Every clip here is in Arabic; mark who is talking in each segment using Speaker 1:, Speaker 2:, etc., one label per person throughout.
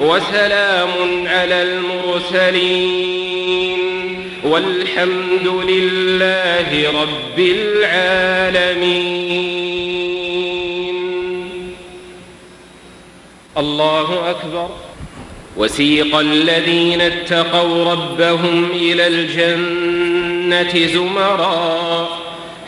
Speaker 1: وسلام على المرسلين. والحمد لله رب العالمين. الله أكبر. وسيق الذين اتقوا ربهم إلى الجنة زمرا.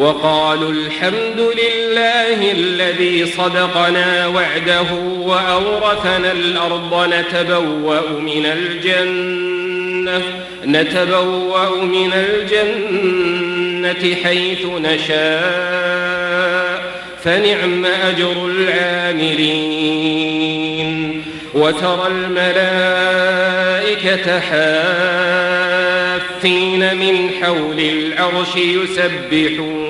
Speaker 1: وقالوا الحمد لله الذي صدقنا وعده وأورثنا الأرض نتبوأ من الجنة نتبوأ من الجنة حيث نشاء فنعم أجر العاملين. وترى الملائكة حافين من حول العرش يسبحون